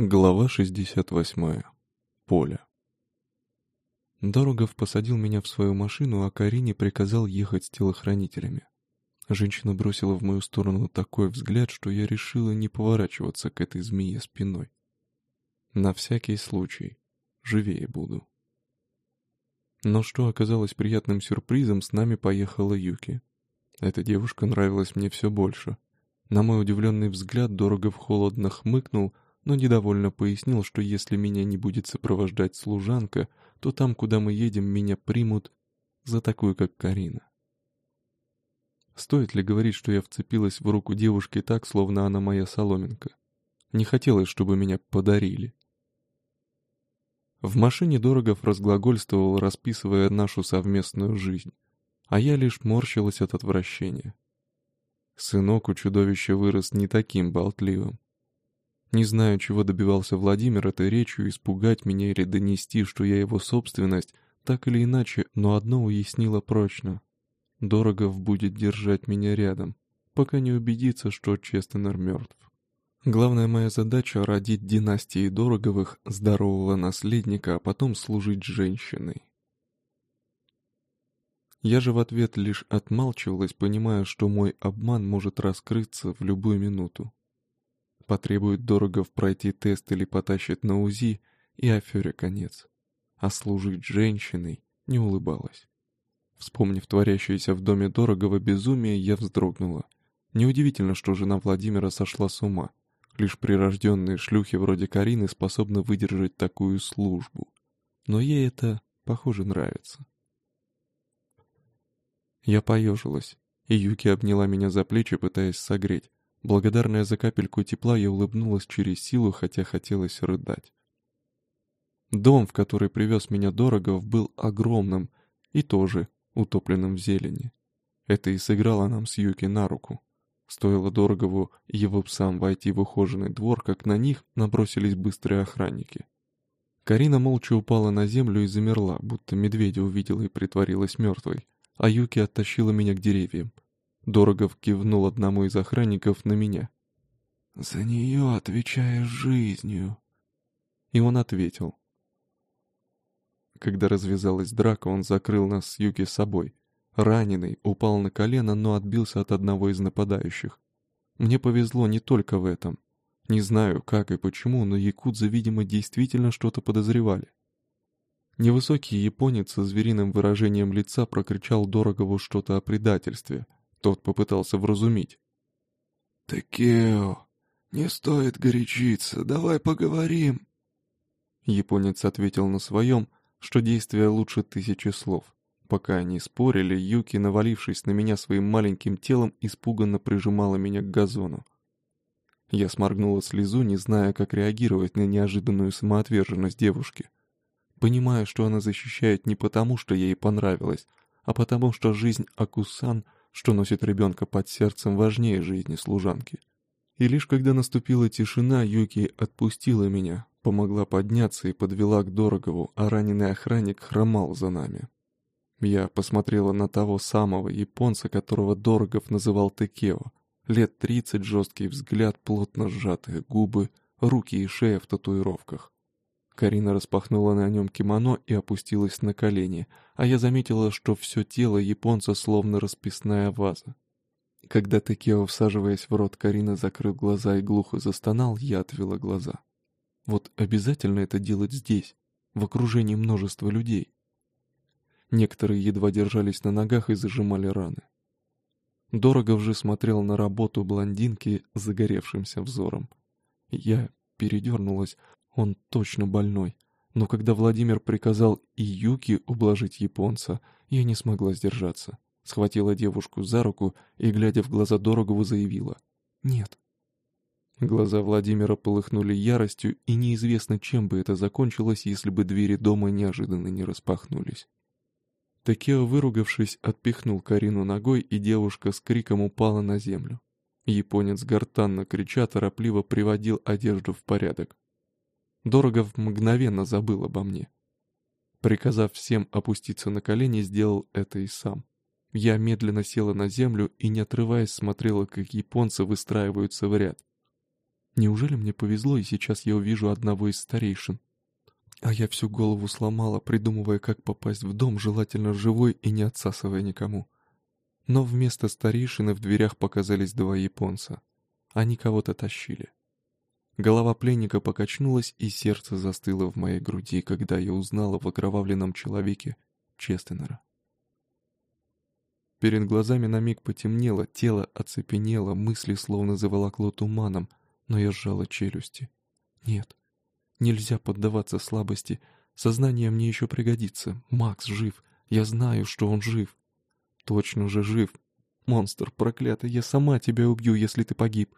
Глава 68. Поле. Дорогов посадил меня в свою машину, а Карине приказал ехать с телохранителями. Женщина бросила в мою сторону такой взгляд, что я решила не поворачиваться к этой змее спиной. На всякий случай. Живее буду. Но что оказалось приятным сюрпризом, с нами поехала Юки. Эта девушка нравилась мне все больше. На мой удивленный взгляд Дорогов холодно хмыкнул — но недовольно пояснил, что если меня не будет сопровождать служанка, то там, куда мы едем, меня примут за такую, как Карина. Стоит ли говорить, что я вцепилась в руку девушки так, словно она моя соломинка? Не хотелось, чтобы меня подарили. В машине Дорогов разглагольствовал, расписывая нашу совместную жизнь, а я лишь морщилась от отвращения. Сынок у чудовища вырос не таким болтливым. Не знаю, чего добивался Владимир этой речью, испугать меня или донести, что я его собственность, так или иначе, но одно уяснило прочно. Дорогов будет держать меня рядом, пока не убедится, что Честенер мертв. Главная моя задача — родить династии Дороговых здорового наследника, а потом служить женщиной. Я же в ответ лишь отмалчивалась, понимая, что мой обман может раскрыться в любую минуту потребует дорого пройти тест или потащит на УЗИ, и афере конец. А служить женщиной не улыбалась. Вспомнив творящееся в доме дорогого безумие, я вздрогнула. Неудивительно, что жена Владимира сошла с ума. Лишь прирожденные шлюхи вроде Карины способны выдержать такую службу. Но ей это, похоже, нравится. Я поежилась, и Юки обняла меня за плечи, пытаясь согреть. Благодарная за капельку тепла, я улыбнулась через силу, хотя хотелось рыдать. Дом, в который привез меня Дорогов, был огромным и тоже утопленным в зелени. Это и сыграло нам с Юки на руку. Стоило Дорогову его псам войти в ухоженный двор, как на них набросились быстрые охранники. Карина молча упала на землю и замерла, будто медведя увидела и притворилась мертвой, а Юки оттащила меня к деревьям. Дорогов кивнул одному из охранников на меня. «За нее отвечаешь жизнью». И он ответил. Когда развязалась драка, он закрыл нас с Юки собой. Раненый, упал на колено, но отбился от одного из нападающих. Мне повезло не только в этом. Не знаю, как и почему, но якудзы, видимо, действительно что-то подозревали. Невысокий японец со звериным выражением лица прокричал Дорогову что-то о предательстве — тот попытался вразумить. «Такео, не стоит горячиться, давай поговорим». Японец ответил на своем, что действие лучше тысячи слов. Пока они спорили, Юки, навалившись на меня своим маленьким телом, испуганно прижимала меня к газону. Я сморгнула слезу, не зная, как реагировать на неожиданную самоотверженность девушки. Понимая, что она защищает не потому, что ей понравилось, а потому, что жизнь Акусан — что носит ребенка под сердцем важнее жизни служанки. И лишь когда наступила тишина, Юки отпустила меня, помогла подняться и подвела к Дорогову, а раненый охранник хромал за нами. Я посмотрела на того самого японца, которого Дорогов называл Текео. Лет тридцать, жесткий взгляд, плотно сжатые губы, руки и шея в татуировках. Карина распахнула на нем кимоно и опустилась на колени, а я заметила, что все тело японца словно расписная ваза. Когда Текео, всаживаясь в рот, Карина закрыл глаза и глухо застонал, я отвела глаза. Вот обязательно это делать здесь, в окружении множества людей. Некоторые едва держались на ногах и зажимали раны. Дорогов же смотрел на работу блондинки загоревшимся взором. Я передернулась, он точно больной. Но когда Владимир приказал и Юки ублажить японца, я не смогла сдержаться. Схватила девушку за руку и, глядя в глаза Дорогову, заявила «Нет». Глаза Владимира полыхнули яростью, и неизвестно, чем бы это закончилось, если бы двери дома неожиданно не распахнулись. Такео, выругавшись, отпихнул Карину ногой, и девушка с криком упала на землю. Японец гортанно крича торопливо приводил одежду в порядок. Дорогов мгновенно забыл обо мне. Приказав всем опуститься на колени, сделал это и сам. Я медленно села на землю и, не отрываясь, смотрела, как японцы выстраиваются в ряд. Неужели мне повезло, и сейчас я увижу одного из старейшин? А я всю голову сломала, придумывая, как попасть в дом, желательно живой и не отсасывая никому. Но вместо старейшины в дверях показались два японца. Они кого-то тащили. Голова пленника покачнулась, и сердце застыло в моей груди, когда я узнала в окровавленном человеке Честенера. Перед глазами на миг потемнело, тело оцепенело, мысли словно заволокло туманом, но я сжала челюсти. Нет, нельзя поддаваться слабости. Сознание мне еще пригодится. Макс жив. Я знаю, что он жив. Точно же жив. Монстр проклятый, я сама тебя убью, если ты погиб.